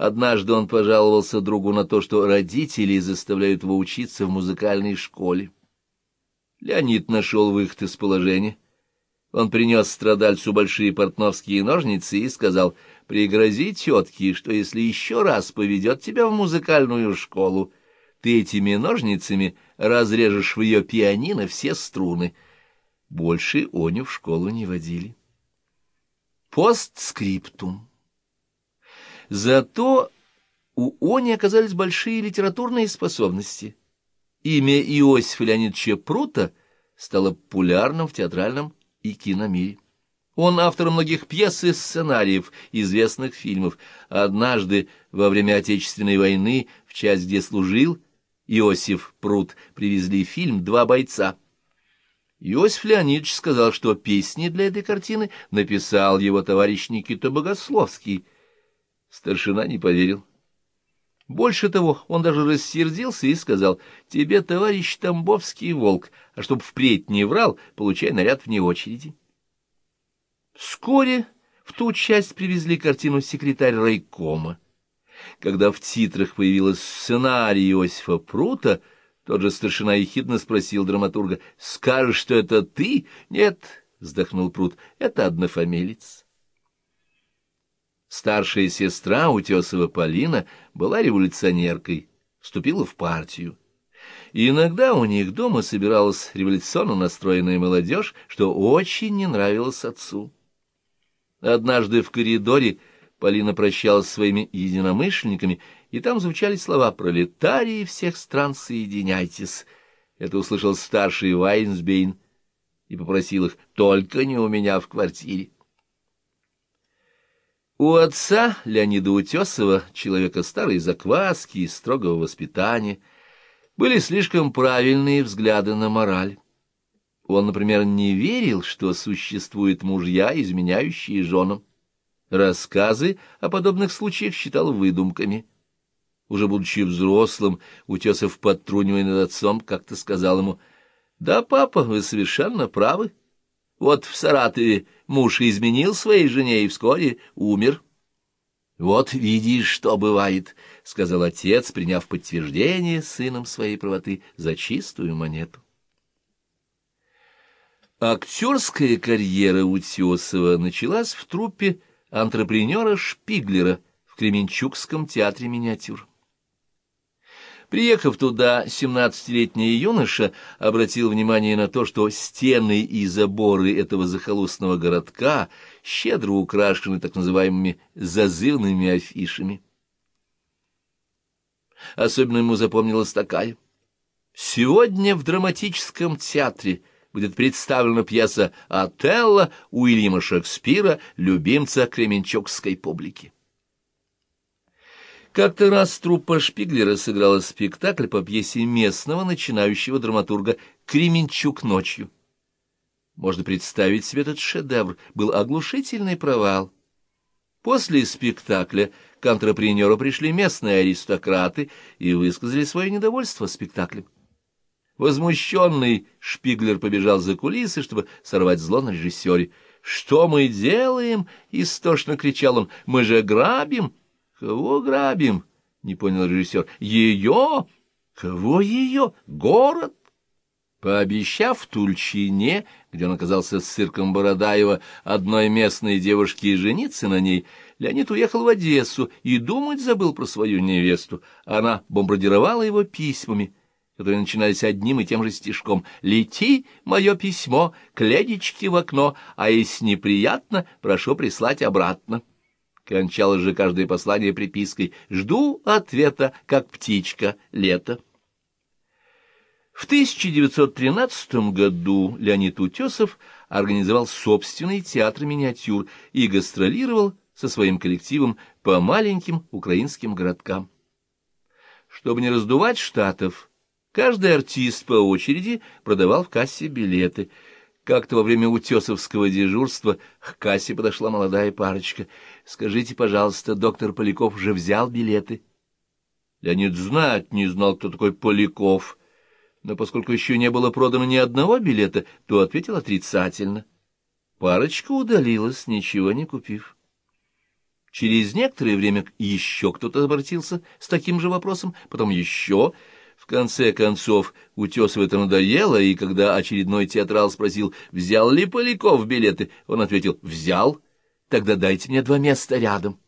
Однажды он пожаловался другу на то, что родители заставляют его учиться в музыкальной школе. Леонид нашел выход из положения. Он принес страдальцу большие портновские ножницы и сказал, «Пригрози тетке, что если еще раз поведет тебя в музыкальную школу, ты этими ножницами разрежешь в ее пианино все струны». Больше Оню в школу не водили. Постскриптум. Зато у Они оказались большие литературные способности. Имя Иосифа Леонидовича Прута стало популярным в театральном и киномире. Он автор многих пьес и сценариев известных фильмов. Однажды, во время Отечественной войны, в часть, где служил Иосиф Прут, привезли фильм «Два бойца». Иосиф Леонидович сказал, что песни для этой картины написал его товарищ Никита Богословский. Старшина не поверил. Больше того, он даже рассердился и сказал, «Тебе, товарищ Тамбовский, волк, а чтоб впредь не врал, получай наряд вне очереди». Вскоре в ту часть привезли картину «Секретарь райкома». Когда в титрах появилась сценарий Иосифа Прута, тот же старшина ехидно спросил драматурга, «Скажешь, что это ты?» «Нет», — вздохнул Прут, — «это однофамилец». Старшая сестра Утесова Полина была революционеркой, вступила в партию. И иногда у них дома собиралась революционно настроенная молодежь, что очень не нравилось отцу. Однажды в коридоре Полина прощалась с своими единомышленниками, и там звучали слова «Пролетарии всех стран, соединяйтесь». Это услышал старший Вайнсбейн и попросил их «Только не у меня в квартире». У отца Леонида Утесова, человека старой закваски и строгого воспитания, были слишком правильные взгляды на мораль. Он, например, не верил, что существуют мужья, изменяющие женам. Рассказы о подобных случаях считал выдумками. Уже будучи взрослым, Утесов, подтрунивая над отцом, как-то сказал ему, «Да, папа, вы совершенно правы. Вот в Саратове муж изменил своей жене и вскоре умер. — Вот видишь, что бывает, — сказал отец, приняв подтверждение сыном своей правоты за чистую монету. Актерская карьера Утесова началась в труппе антрепренера Шпиглера в Кременчугском театре миниатюр. Приехав туда, семнадцатилетний юноша обратил внимание на то, что стены и заборы этого захолустного городка щедро украшены так называемыми зазывными афишами. Особенно ему запомнилась такая. «Сегодня в драматическом театре будет представлена пьеса «Отелло» Уильяма Шекспира, любимца кременчугской публики. Как-то раз труппа Шпиглера сыграла спектакль по пьесе местного начинающего драматурга «Кременчук ночью». Можно представить себе этот шедевр. Был оглушительный провал. После спектакля к антрепренеру пришли местные аристократы и высказали свое недовольство спектаклем. Возмущенный Шпиглер побежал за кулисы, чтобы сорвать зло на режиссере. «Что мы делаем?» — истошно кричал он. «Мы же грабим!» Кого грабим? Не понял режиссер. Ее? Кого ее? Город? Пообещав Тульчине, где он оказался с цирком Бородаева, одной местной девушке жениться на ней, Леонид уехал в Одессу и думать забыл про свою невесту. Она бомбардировала его письмами, которые начинались одним и тем же стишком «Лети, мое письмо, к ледичке в окно, а если неприятно, прошу прислать обратно». Кончалось же каждое послание припиской «Жду ответа, как птичка, лето». В 1913 году Леонид Утесов организовал собственный театр миниатюр и гастролировал со своим коллективом по маленьким украинским городкам. Чтобы не раздувать штатов, каждый артист по очереди продавал в кассе билеты – как-то во время утесовского дежурства к кассе подошла молодая парочка. «Скажите, пожалуйста, доктор Поляков уже взял билеты?» Леонид знать не знал, кто такой Поляков, но поскольку еще не было продано ни одного билета, то ответил отрицательно. Парочка удалилась, ничего не купив. Через некоторое время еще кто-то обратился с таким же вопросом, потом еще. В конце концов, Утесову это надоело, и когда очередной театрал спросил, взял ли Поляков билеты, он ответил «взял, тогда дайте мне два места рядом».